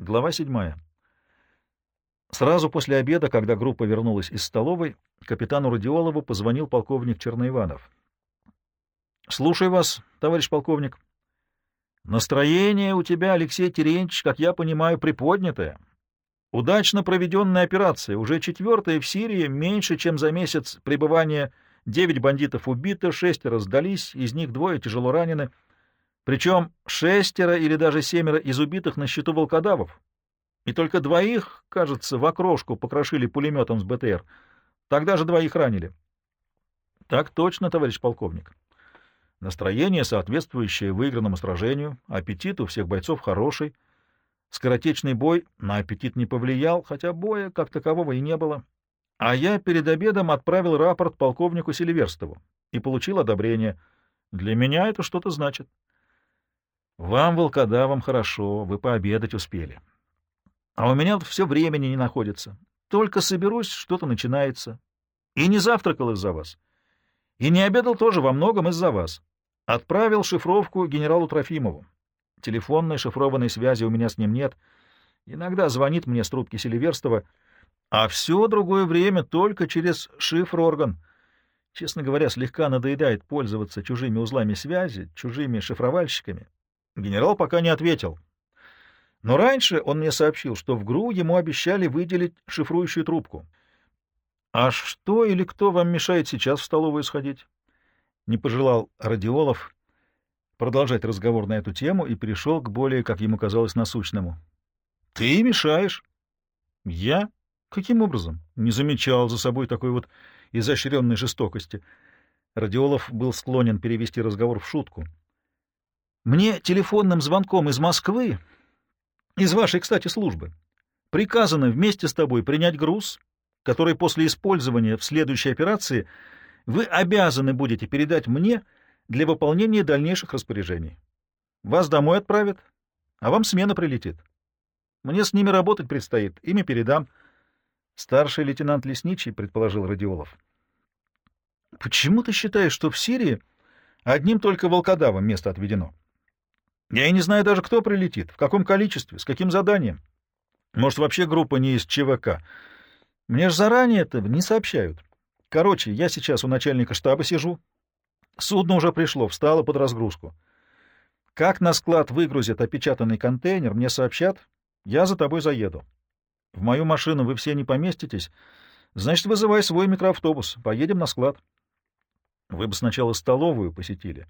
Глава 7. Сразу после обеда, когда группа вернулась из столовой, капитану Радиолову позвонил полковник Черноиванов. — Слушаю вас, товарищ полковник. — Настроение у тебя, Алексей Терентьевич, как я понимаю, приподнятое. Удачно проведенная операция, уже четвертая в Сирии, меньше, чем за месяц пребывания девять бандитов убито, шестеро сдались, из них двое тяжело ранены — причем шестеро или даже семеро из убитых на счету волкодавов. И только двоих, кажется, в окрошку покрошили пулеметом с БТР. Тогда же двоих ранили. Так точно, товарищ полковник. Настроение, соответствующее выигранному сражению, аппетит у всех бойцов хороший. Скоротечный бой на аппетит не повлиял, хотя боя как такового и не было. А я перед обедом отправил рапорт полковнику Селиверстову и получил одобрение. Для меня это что-то значит. Вам, волкодавам, хорошо, вы пообедать успели. А у меня все времени не находится. Только соберусь, что-то начинается. И не завтракал из-за вас. И не обедал тоже во многом из-за вас. Отправил шифровку генералу Трофимову. Телефонной шифрованной связи у меня с ним нет. Иногда звонит мне с трубки Селиверстова, а все другое время только через шифр-орган. Честно говоря, слегка надоедает пользоваться чужими узлами связи, чужими шифровальщиками. Генерал пока не ответил. Но раньше он мне сообщил, что в ГРУ ему обещали выделить шифрующую трубку. «А что или кто вам мешает сейчас в столовую сходить?» Не пожелал Радиолов продолжать разговор на эту тему и перешел к более, как ему казалось, насущному. «Ты мешаешь?» «Я? Каким образом?» Не замечал за собой такой вот изощренной жестокости. Радиолов был склонен перевести разговор в шутку. Мне телефонным звонком из Москвы, из вашей, кстати, службы, приказано вместе с тобой принять груз, который после использования в следующей операции вы обязаны будете передать мне для выполнения дальнейших распоряжений. Вас домой отправят, а вам смена прилетит. Мне с ними работать предстоит, ими передам. Старший лейтенант Лесничий, предположил Радиолов. Почему ты считаешь, что в Сирии одним только волкодавам место отведено? Я и не знаю даже, кто прилетит, в каком количестве, с каким заданием. Может, вообще группа не из ЧВК. Мне же заранее это не сообщают. Короче, я сейчас у начальника штаба сижу. Судно уже пришло, встало под разгрузку. Как на склад выгрузят опечатанный контейнер, мне сообщат, я за тобой заеду. В мою машину вы все не поместитесь, значит, вызывай свой микроавтобус, поедем на склад. Вы бы сначала столовую посетили.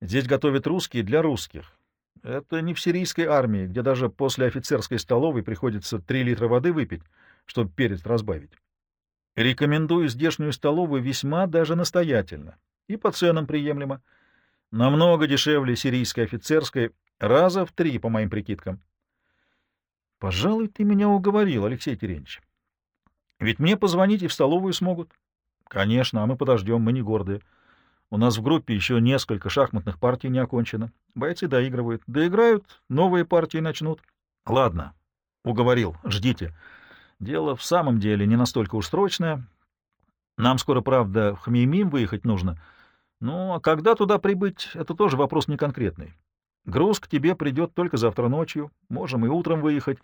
Здесь готовят русские для русских. Это не в сирийской армии, где даже после офицерской столовой приходится 3 литра воды выпить, чтобы перец разбавить. Рекомендую здешнюю столовую весьма даже настоятельно и по ценам приемлемо. Намного дешевле сирийской офицерской, раза в три, по моим прикидкам. — Пожалуй, ты меня уговорил, Алексей Терентьевич. Ведь мне позвонить и в столовую смогут. — Конечно, а мы подождем, мы не гордые. У нас в группе еще несколько шахматных партий не окончено. Бойцы доигрывают. Доиграют, новые партии начнут. Ладно, уговорил, ждите. Дело в самом деле не настолько уж срочное. Нам скоро, правда, в Хмеймим выехать нужно. Ну, а когда туда прибыть, это тоже вопрос не конкретный. Груз к тебе придет только завтра ночью. Можем и утром выехать.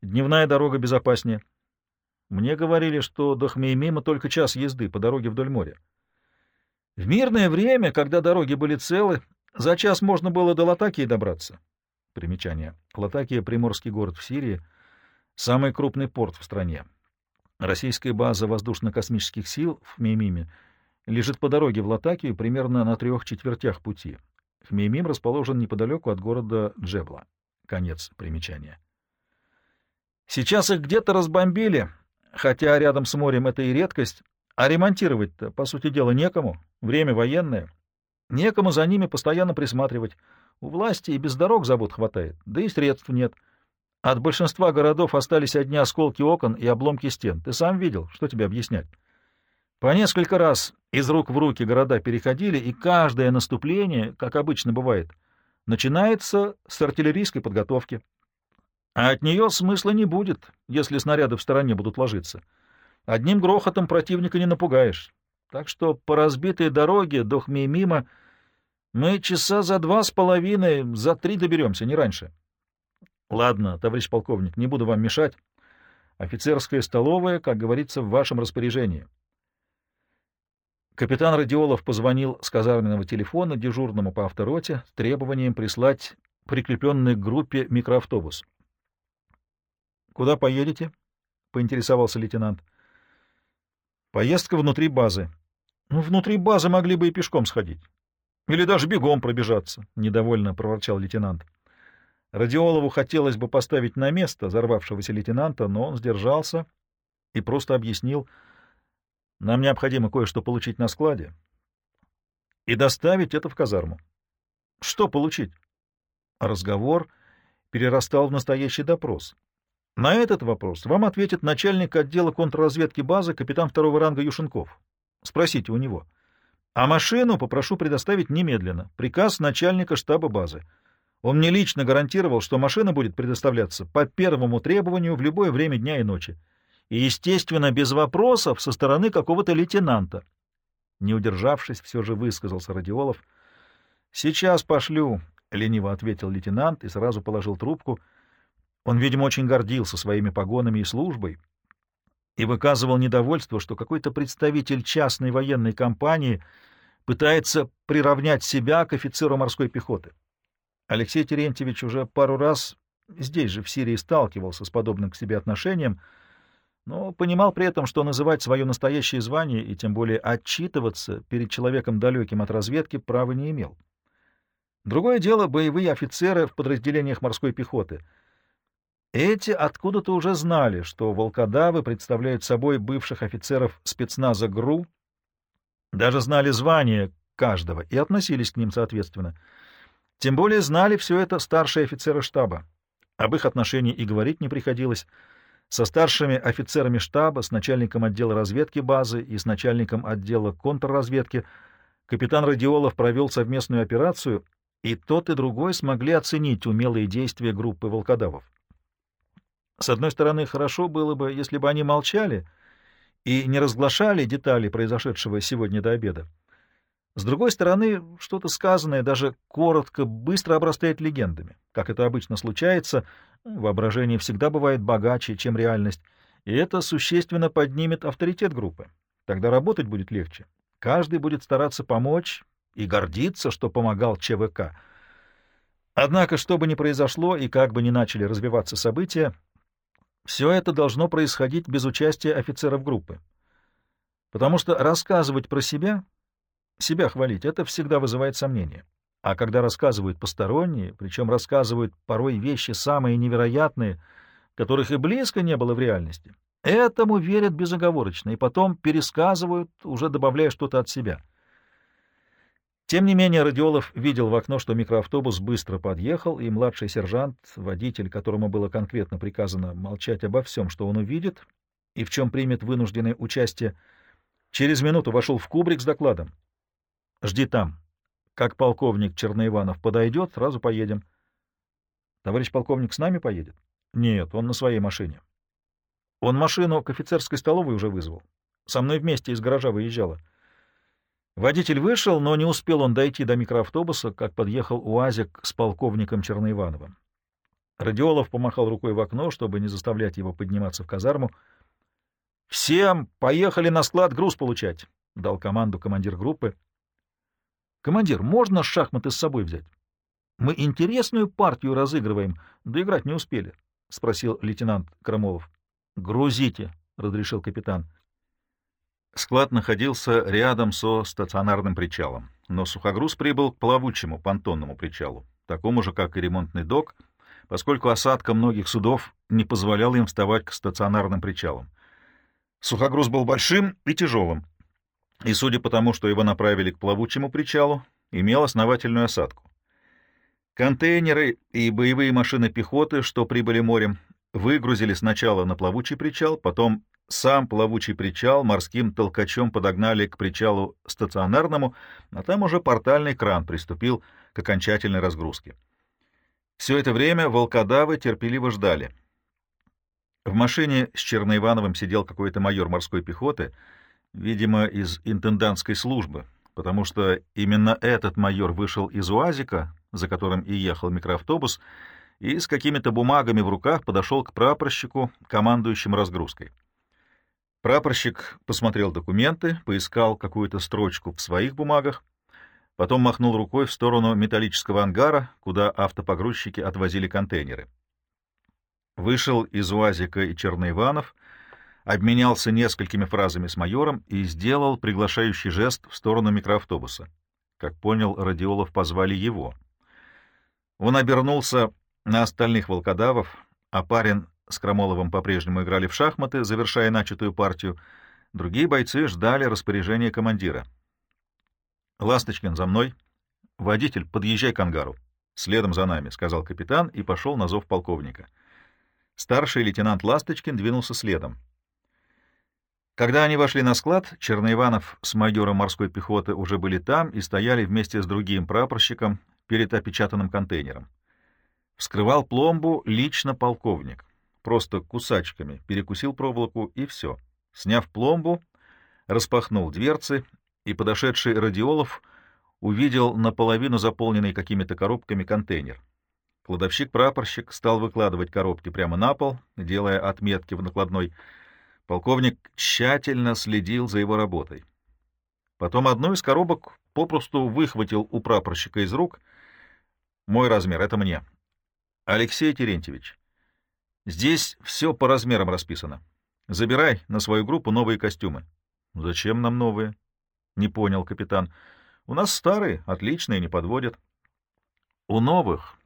Дневная дорога безопаснее. Мне говорили, что до Хмеймима только час езды по дороге вдоль моря. В мирное время, когда дороги были целы, за час можно было до Латакии добраться. Примечание. Латакия — приморский город в Сирии, самый крупный порт в стране. Российская база воздушно-космических сил в Хмеймиме лежит по дороге в Латакию примерно на трех четвертях пути. Хмеймим расположен неподалеку от города Джебла. Конец примечания. Сейчас их где-то разбомбили, хотя рядом с морем это и редкость, а ремонтировать-то, по сути дела, некому. Время военное. Некому за ними постоянно присматривать. У власти и без дорог забот хватает, да и средств нет. От большинства городов остались одни осколки окон и обломки стен. Ты сам видел, что тебе объяснять? По несколько раз из рук в руки города переходили, и каждое наступление, как обычно бывает, начинается с артиллерийской подготовки. А от нее смысла не будет, если снаряды в стороне будут ложиться. Одним грохотом противника не напугаешь. Так что по разбитой дороге до Хмеймима мы часа за два с половиной, за три доберемся, не раньше. Ладно, товарищ полковник, не буду вам мешать. Офицерская столовая, как говорится, в вашем распоряжении. Капитан Радиолов позвонил с казарменного телефона дежурному по автороте с требованием прислать прикрепленный к группе микроавтобус. — Куда поедете? — поинтересовался лейтенант. — Поездка внутри базы. — Ну, внутри базы могли бы и пешком сходить. Или даже бегом пробежаться, — недовольно проворчал лейтенант. Радиолову хотелось бы поставить на место взорвавшегося лейтенанта, но он сдержался и просто объяснил — нам необходимо кое-что получить на складе и доставить это в казарму. Что получить? Разговор перерастал в настоящий допрос. На этот вопрос вам ответит начальник отдела контрразведки базы капитан второго ранга Юшенков. Спросите у него. А машину попрошу предоставить немедленно. Приказ начальника штаба базы. Он мне лично гарантировал, что машина будет предоставляться по первому требованию в любое время дня и ночи и, естественно, без вопросов со стороны какого-то лейтенанта. Не удержавшись, все же высказался Радиолов. «Сейчас пошлю», — лениво ответил лейтенант и сразу положил трубку. Он, видимо, очень гордился своими погонами и службой и выказывал недовольство, что какой-то представитель частной военной компании пытается приравнять себя к офицеру морской пехоты. Алексей Терентьевич уже пару раз здесь же, в Сирии, сталкивался с подобным к себе отношением — но понимал при этом, что называть свое настоящее звание и тем более отчитываться перед человеком далеким от разведки права не имел. Другое дело — боевые офицеры в подразделениях морской пехоты. Эти откуда-то уже знали, что волкодавы представляют собой бывших офицеров спецназа ГРУ, даже знали звание каждого и относились к ним соответственно. Тем более знали все это старшие офицеры штаба. Об их отношении и говорить не приходилось — со старшими офицерами штаба, с начальником отдела разведки базы и с начальником отдела контрразведки капитан Радиолов провел совместную операцию, и тот и другой смогли оценить умелые действия группы волкодавов. С одной стороны, хорошо было бы, если бы они молчали и не разглашали детали произошедшего сегодня до обеда. С другой стороны, что-то сказанное даже коротко, быстро обрастает легендами. Как это обычно случается, воображение всегда бывает богаче, чем реальность, и это существенно поднимет авторитет группы. Тогда работать будет легче. Каждый будет стараться помочь и гордиться, что помогал ЧВК. Однако, что бы ни произошло и как бы ни начали развиваться события, все это должно происходить без участия офицеров группы. Потому что рассказывать про себя себя хвалить — это всегда вызывает сомнения. А когда рассказывают посторонние, причем рассказывают порой вещи самые невероятные, которых и близко не было в реальности, этому верят безоговорочно и потом пересказывают, уже добавляя что-то от себя. Тем не менее, Радиолов видел в окно, что микроавтобус быстро подъехал, и младший сержант, водитель, которому было конкретно приказано молчать обо всем, что он увидит и в чем примет вынужденное участие, через минуту вошел в кубрик с докладом. Жди там. Как полковник Черноиванов подойдет, сразу поедем. Товарищ полковник с нами поедет? Нет, он на своей машине. Он машину к офицерской столовой уже вызвал. Со мной вместе из гаража выезжала. Водитель вышел, но не успел он дойти до микроавтобуса, как подъехал УАЗик с полковником Черноивановым. Радиолов помахал рукой в окно, чтобы не заставлять его подниматься в казарму. «Всем поехали на склад груз получать!» — дал команду командир группы. Командир, можно шахматы с собой взять? Мы интересную партию разыгрываем, да играть не успели, — спросил лейтенант Крамолов. — Грузите, — разрешил капитан. Склад находился рядом со стационарным причалом, но сухогруз прибыл к плавучему понтонному причалу, такому же, как и ремонтный док, поскольку осадка многих судов не позволяла им вставать к стационарным причалам. Сухогруз был большим и тяжелым, и, судя по тому, что его направили к плавучему причалу, имел основательную осадку. Контейнеры и боевые машины пехоты, что прибыли морем, выгрузили сначала на плавучий причал, потом сам плавучий причал морским толкачом подогнали к причалу стационарному, а там уже портальный кран приступил к окончательной разгрузке. Все это время волкодавы терпеливо ждали. В машине с Черноивановым сидел какой-то майор морской пехоты — видимо, из интендантской службы, потому что именно этот майор вышел из УАЗика, за которым и ехал микроавтобус, и с какими-то бумагами в руках подошел к прапорщику, командующему разгрузкой. Прапорщик посмотрел документы, поискал какую-то строчку в своих бумагах, потом махнул рукой в сторону металлического ангара, куда автопогрузчики отвозили контейнеры. Вышел из УАЗика и Черноиванов, обменялся несколькими фразами с майором и сделал приглашающий жест в сторону микроавтобуса. Как понял, Радиолов позвали его. Он обернулся на остальных волкодавов, а парень с Крамоловым по-прежнему играли в шахматы, завершая начатую партию. Другие бойцы ждали распоряжения командира. «Ласточкин, за мной!» «Водитель, подъезжай к ангару!» «Следом за нами», — сказал капитан и пошел на зов полковника. Старший лейтенант Ласточкин двинулся следом. Когда они вошли на склад, Черноиванов с майором морской пехоты уже были там и стояли вместе с другим прапорщиком перед опечатанным контейнером. Вскрывал пломбу лично полковник. Просто кусачками перекусил проволоку и все. Сняв пломбу, распахнул дверцы, и подошедший Радиолов увидел наполовину заполненный какими-то коробками контейнер. Кладовщик-прапорщик стал выкладывать коробки прямо на пол, делая отметки в накладной. Полковник тщательно следил за его работой. Потом одну из коробок попросту выхватил у прапорщика из рук. «Мой размер — это мне. Алексей Терентьевич, здесь все по размерам расписано. Забирай на свою группу новые костюмы. Зачем нам новые? Не понял капитан. У нас старые, отличные, не подводят. У новых,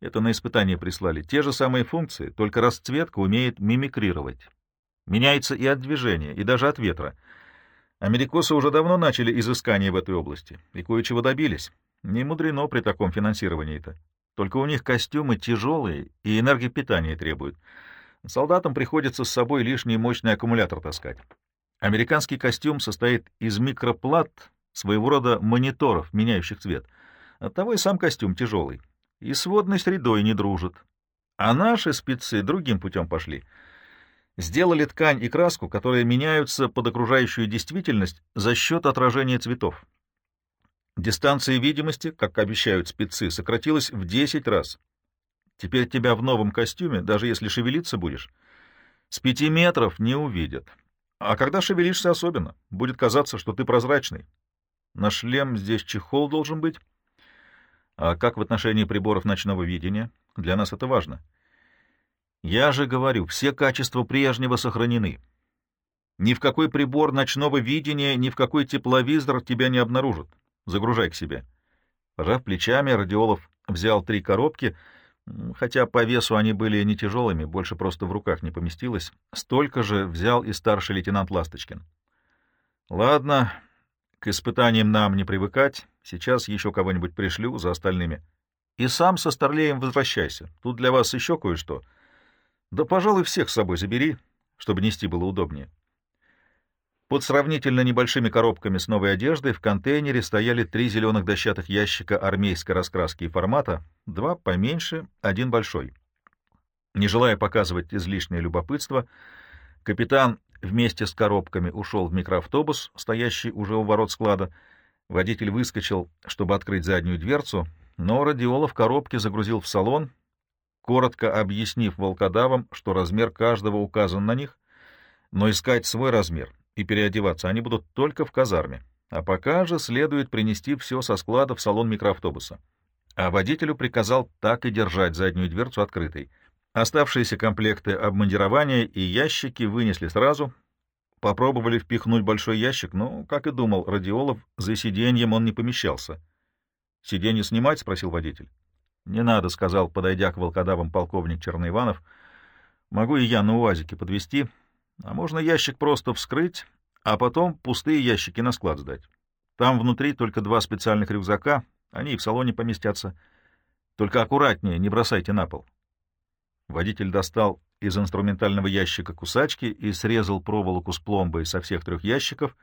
это на испытание прислали, те же самые функции, только расцветка умеет мимикрировать. Меняется и от движения, и даже от ветра. Америкосы уже давно начали изыскания в этой области и кое-чего добились. Не мудрено при таком финансировании-то. Только у них костюмы тяжелые и энергопитание требуют. Солдатам приходится с собой лишний мощный аккумулятор таскать. Американский костюм состоит из микроплат, своего рода мониторов, меняющих цвет. Оттого и сам костюм тяжелый. И с водной средой не дружит. А наши спецы другим путем пошли. Сделали ткань и краску, которые меняются под окружающую действительность за счет отражения цветов. Дистанция видимости, как обещают спецы, сократилась в 10 раз. Теперь тебя в новом костюме, даже если шевелиться будешь, с пяти метров не увидят. А когда шевелишься особенно, будет казаться, что ты прозрачный. На шлем здесь чехол должен быть. А как в отношении приборов ночного видения? Для нас это важно. Я же говорю, все качества прежнего сохранены. Ни в какой прибор ночного видения, ни в какой тепловизор тебя не обнаружат. Загружай к себе. Пожав плечами, Радиолов взял три коробки, хотя по весу они были не тяжелыми, больше просто в руках не поместилось. Столько же взял и старший лейтенант Ласточкин. Ладно, к испытаниям нам не привыкать. Сейчас еще кого-нибудь пришлю за остальными. И сам со Старлеем возвращайся. Тут для вас еще кое-что. Да, пожалуй, всех с собой забери, чтобы нести было удобнее. Под сравнительно небольшими коробками с новой одеждой в контейнере стояли три зеленых дощатых ящика армейской раскраски и формата, два поменьше, один большой. Не желая показывать излишнее любопытство, капитан вместе с коробками ушел в микроавтобус, стоящий уже у ворот склада. Водитель выскочил, чтобы открыть заднюю дверцу, но радиолов коробки загрузил в салон, коротко объяснив волкодавам, что размер каждого указан на них, но искать свой размер — и переодеваться они будут только в казарме, а пока же следует принести все со склада в салон микроавтобуса. А водителю приказал так и держать заднюю дверцу открытой. Оставшиеся комплекты обмундирования и ящики вынесли сразу, попробовали впихнуть большой ящик, но, как и думал Радиолов, за сиденьем он не помещался. — Сиденье снимать? — спросил водитель. — Не надо, — сказал, подойдя к волкодавам полковник Черноиванов. — Могу и я на УАЗике подвести. А можно ящик просто вскрыть, а потом пустые ящики на склад сдать. Там внутри только два специальных рюкзака, они и в салоне поместятся. Только аккуратнее, не бросайте на пол. Водитель достал из инструментального ящика кусачки и срезал проволоку с пломбой со всех трех ящиков,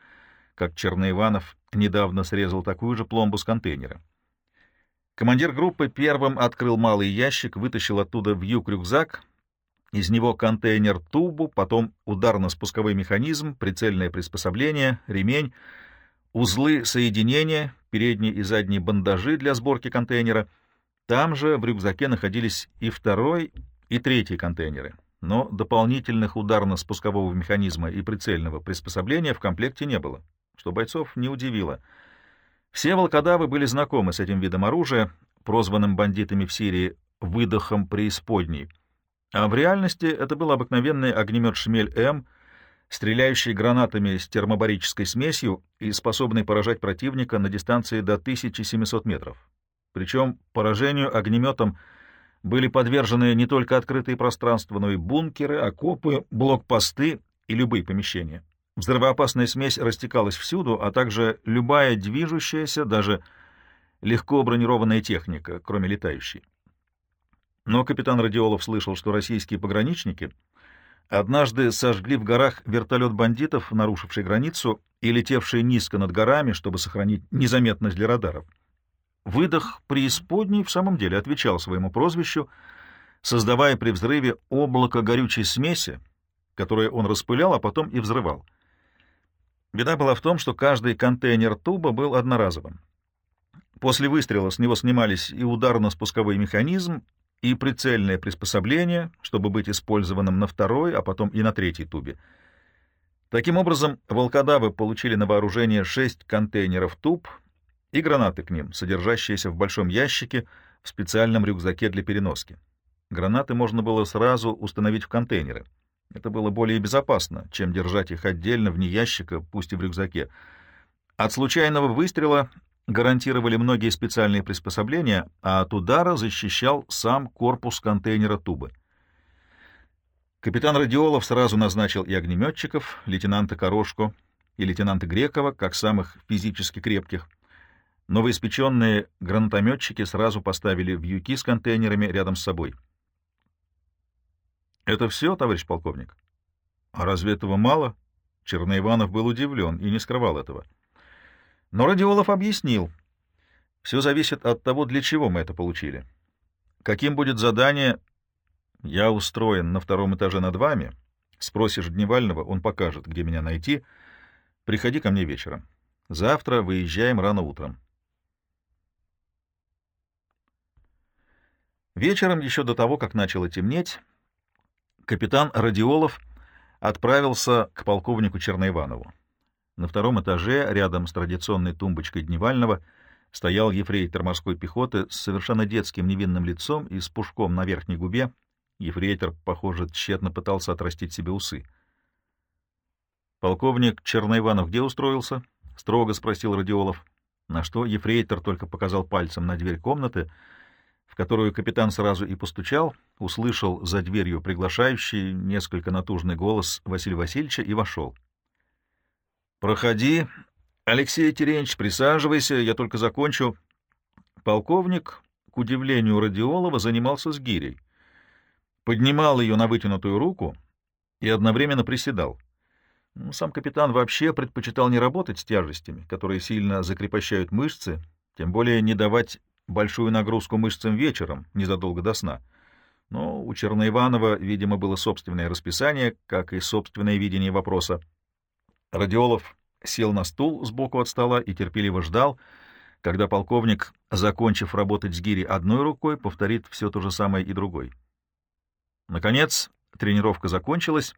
как Черноиванов недавно срезал такую же пломбу с контейнера. Командир группы первым открыл малый ящик, вытащил оттуда вьюг-рюкзак из него контейнер-тубу, потом ударно-спусковой механизм, прицельное приспособление, ремень, узлы соединения, передние и задние бандажи для сборки контейнера, Там же в рюкзаке находились и второй, и третий контейнеры, но дополнительных ударно-спускового механизма и прицельного приспособления в комплекте не было, что бойцов не удивило. Все волкодавы были знакомы с этим видом оружия, прозванным бандитами в Сирии «выдохом преисподней», а в реальности это был обыкновенный огнемет «Шмель-М», стреляющий гранатами с термобарической смесью и способный поражать противника на дистанции до 1700 метров. Причем поражению огнеметом были подвержены не только открытые пространства, но и бункеры, окопы, блокпосты и любые помещения. Взрывоопасная смесь растекалась всюду, а также любая движущаяся, даже легко бронированная техника, кроме летающей. Но капитан Радиолов слышал, что российские пограничники однажды сожгли в горах вертолет бандитов, нарушивший границу и летевший низко над горами, чтобы сохранить незаметность для радаров. Выдох преисподней в самом деле отвечал своему прозвищу, создавая при взрыве облако горючей смеси, которое он распылял, а потом и взрывал. Беда была в том, что каждый контейнер туба был одноразовым. После выстрела с него снимались и ударно-спусковой механизм, и прицельное приспособление, чтобы быть использованным на второй, а потом и на третьей тубе. Таким образом, волкодавы получили на вооружение шесть контейнеров туб и гранаты к ним, содержащиеся в большом ящике в специальном рюкзаке для переноски. Гранаты можно было сразу установить в контейнеры. Это было более безопасно, чем держать их отдельно вне ящика, пусть и в рюкзаке. От случайного выстрела гарантировали многие специальные приспособления, а от удара защищал сам корпус контейнера тубы. Капитан Радиолов сразу назначил и огнеметчиков, лейтенанта Корошко и лейтенанта Грекова, как самых физически крепких. Новоиспеченные гранатометчики сразу поставили вьюки с контейнерами рядом с собой. «Это все, товарищ полковник?» «А разве этого мало?» Черноиванов был удивлен и не скрывал этого. — но Радиолов объяснил. Все зависит от того, для чего мы это получили. Каким будет задание, я устроен на втором этаже над вами. Спросишь Дневального, он покажет, где меня найти. Приходи ко мне вечером. Завтра выезжаем рано утром. Вечером, еще до того, как начало темнеть, капитан Радиолов отправился к полковнику Черноиванову. На втором этаже, рядом с традиционной тумбочкой Дневального, стоял ефрейтор морской пехоты с совершенно детским невинным лицом и с пушком на верхней губе. Ефрейтор, похоже, тщетно пытался отрастить себе усы. «Полковник Черноиванов где устроился?» — строго спросил Радиолов. На что ефрейтор только показал пальцем на дверь комнаты, в которую капитан сразу и постучал, услышал за дверью приглашающий, несколько натужный голос Василия Васильевича и вошел. «Проходи. Алексей Теренч, присаживайся, я только закончу». Полковник, к удивлению Радиолова, занимался с гирей. Поднимал ее на вытянутую руку и одновременно приседал. Сам капитан вообще предпочитал не работать с тяжестями, которые сильно закрепощают мышцы, тем более не давать большую нагрузку мышцам вечером, незадолго до сна. Но у Черноиванова, видимо, было собственное расписание, как и собственное видение вопроса. Радиолов сел на стул сбоку от стола и терпеливо ждал, когда полковник, закончив работать с гири одной рукой, повторит все то же самое и другой. Наконец, тренировка закончилась.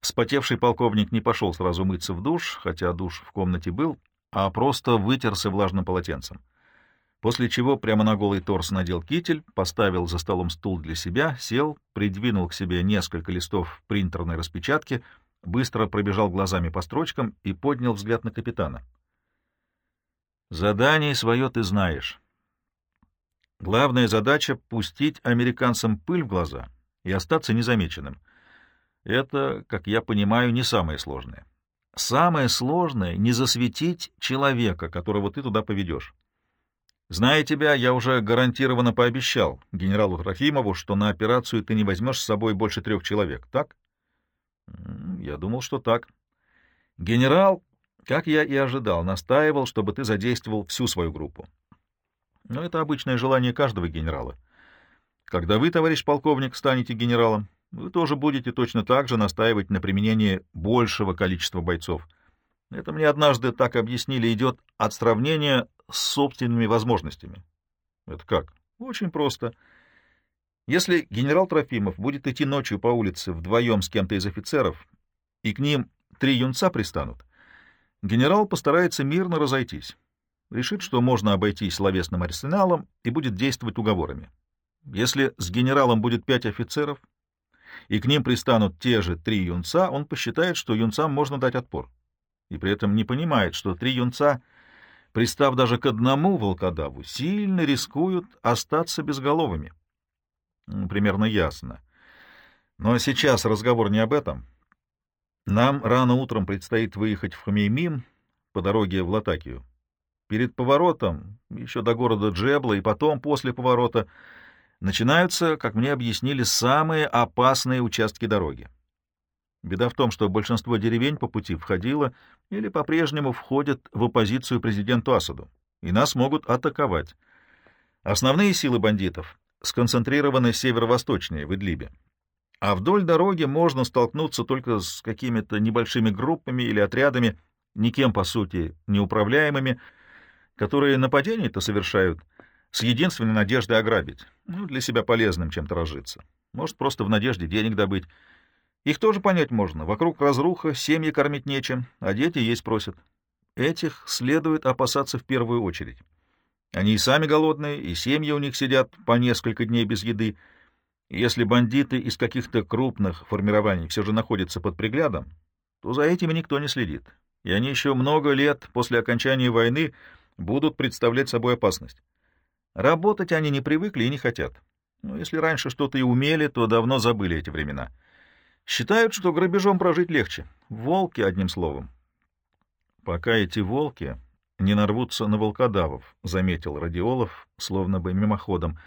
Вспотевший полковник не пошел сразу мыться в душ, хотя душ в комнате был, а просто вытерся влажным полотенцем. После чего прямо на голый торс надел китель, поставил за столом стул для себя, сел, придвинул к себе несколько листов принтерной распечатки — быстро пробежал глазами по строчкам и поднял взгляд на капитана. «Задание свое ты знаешь. Главная задача — пустить американцам пыль в глаза и остаться незамеченным. Это, как я понимаю, не самое сложное. Самое сложное — не засветить человека, которого ты туда поведешь. Зная тебя, я уже гарантированно пообещал генералу Трофимову, что на операцию ты не возьмешь с собой больше трех человек, так?» Я думал, что так. Генерал, как я и ожидал, настаивал, чтобы ты задействовал всю свою группу. Но это обычное желание каждого генерала. Когда вы, товарищ полковник, станете генералом, вы тоже будете точно так же настаивать на применении большего количества бойцов. Это мне однажды так объяснили, идет от сравнения с собственными возможностями. Это как? Очень просто. Если генерал Трофимов будет идти ночью по улице вдвоем с кем-то из офицеров, и к ним три юнца пристанут, генерал постарается мирно разойтись. Решит, что можно обойтись словесным арсеналом и будет действовать уговорами. Если с генералом будет пять офицеров, и к ним пристанут те же три юнца, он посчитает, что юнцам можно дать отпор. И при этом не понимает, что три юнца, пристав даже к одному волкодаву, сильно рискуют остаться безголовыми. Примерно ясно. Но сейчас разговор не об этом. Нам рано утром предстоит выехать в Хамеймим по дороге в Латакию. Перед поворотом, еще до города Джебла, и потом, после поворота, начинаются, как мне объяснили, самые опасные участки дороги. Беда в том, что большинство деревень по пути входило или по-прежнему входят в оппозицию президенту Асаду, и нас могут атаковать. Основные силы бандитов сконцентрированы северо-восточнее, в Идлибе. А вдоль дороги можно столкнуться только с какими-то небольшими группами или отрядами, никем, по сути, неуправляемыми, которые нападения-то совершают с единственной надеждой ограбить, ну, для себя полезным чем-то разжиться. Может, просто в надежде денег добыть. Их тоже понять можно. Вокруг разруха, семьи кормить нечем, а дети есть просят. Этих следует опасаться в первую очередь. Они и сами голодные, и семьи у них сидят по несколько дней без еды. Если бандиты из каких-то крупных формирований все же находятся под приглядом, то за этими никто не следит. И они еще много лет после окончания войны будут представлять собой опасность. Работать они не привыкли и не хотят. Но если раньше что-то и умели, то давно забыли эти времена. Считают, что грабежом прожить легче. Волки, одним словом. Пока эти волки не нарвутся на волкодавов, — заметил Радиолов, словно бы мимоходом,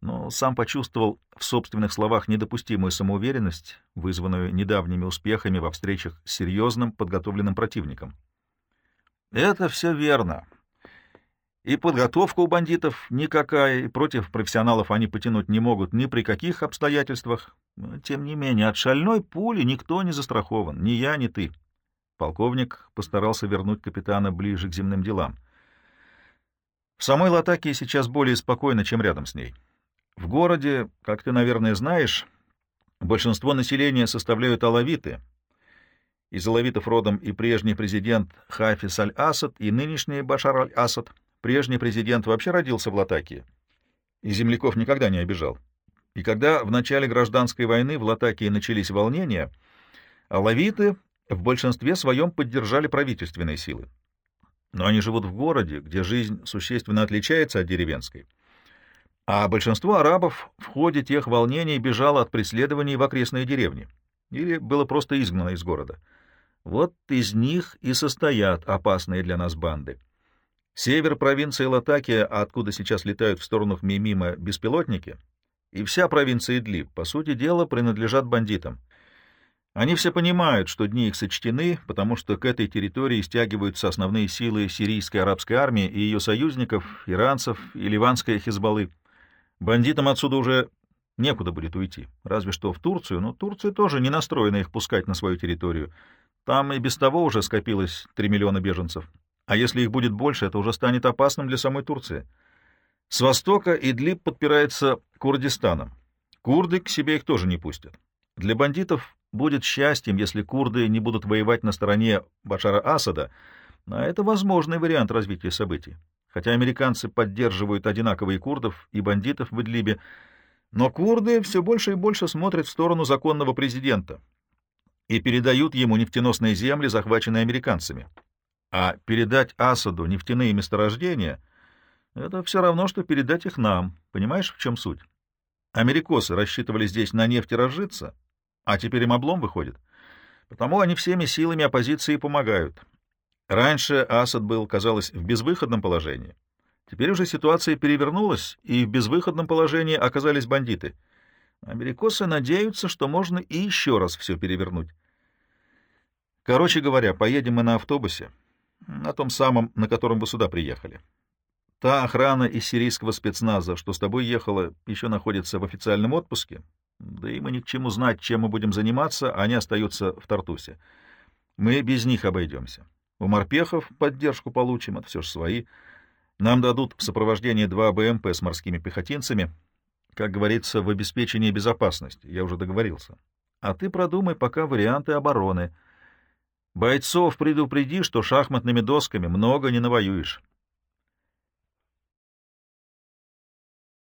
но сам почувствовал в собственных словах недопустимую самоуверенность, вызванную недавними успехами во встречах с серьезным подготовленным противником. — Это все верно, и подготовка у бандитов никакая, и против профессионалов они потянуть не могут ни при каких обстоятельствах. Тем не менее, от шальной пули никто не застрахован, ни я, ни ты. Полковник постарался вернуть капитана ближе к земным делам. В самой Латакии сейчас более спокойно, чем рядом с ней. В городе, как ты, наверное, знаешь, большинство населения составляют алавиты. Из алавитов родом и прежний президент Хафиз аль-Асад, и нынешний Башар аль-Асад — Прежний президент вообще родился в Латакии и земляков никогда не обижал. И когда в начале гражданской войны в Латакии начались волнения, алавиты в большинстве своем поддержали правительственные силы. Но они живут в городе, где жизнь существенно отличается от деревенской. А большинство арабов в ходе тех волнений бежало от преследований в окрестные деревни или было просто изгнано из города. Вот из них и состоят опасные для нас банды. Север провинции Латакия, откуда сейчас летают в сторону Мимима беспилотники, и вся провинция Идлиб, по сути дела, принадлежат бандитам. Они все понимают, что дни их сочтены, потому что к этой территории стягиваются основные силы сирийской арабской армии и ее союзников, иранцев и ливанской Хизбаллы. Бандитам отсюда уже некуда будет уйти, разве что в Турцию, но Турция тоже не настроена их пускать на свою территорию. Там и без того уже скопилось 3 миллиона беженцев. А если их будет больше, это уже станет опасным для самой Турции. С востока Идлиб подпирается Курдистаном. Курды к себе их тоже не пустят. Для бандитов будет счастьем, если курды не будут воевать на стороне Башара Асада, а это возможный вариант развития событий. Хотя американцы поддерживают одинаковые курдов и бандитов в Идлибе, но курды все больше и больше смотрят в сторону законного президента и передают ему нефтеносные земли, захваченные американцами. А передать Асаду нефтяные месторождения — это все равно, что передать их нам. Понимаешь, в чем суть? Америкосы рассчитывали здесь на нефть разжиться, а теперь им облом выходит. Потому они всеми силами оппозиции помогают. Раньше Асад был, казалось, в безвыходном положении. Теперь уже ситуация перевернулась, и в безвыходном положении оказались бандиты. Америкосы надеются, что можно и еще раз все перевернуть. Короче говоря, поедем мы на автобусе на том самом, на котором вы сюда приехали. Та охрана из сирийского спецназа, что с тобой ехала, еще находится в официальном отпуске, да и мы ни к чему знать, чем мы будем заниматься, они остаются в Тартусе. Мы без них обойдемся. У морпехов поддержку получим, это все же свои. Нам дадут в сопровождении два БМП с морскими пехотинцами, как говорится, в обеспечении безопасности. Я уже договорился. А ты продумай пока варианты обороны. Бойцов предупреди, что шахматными досками много не навоюешь.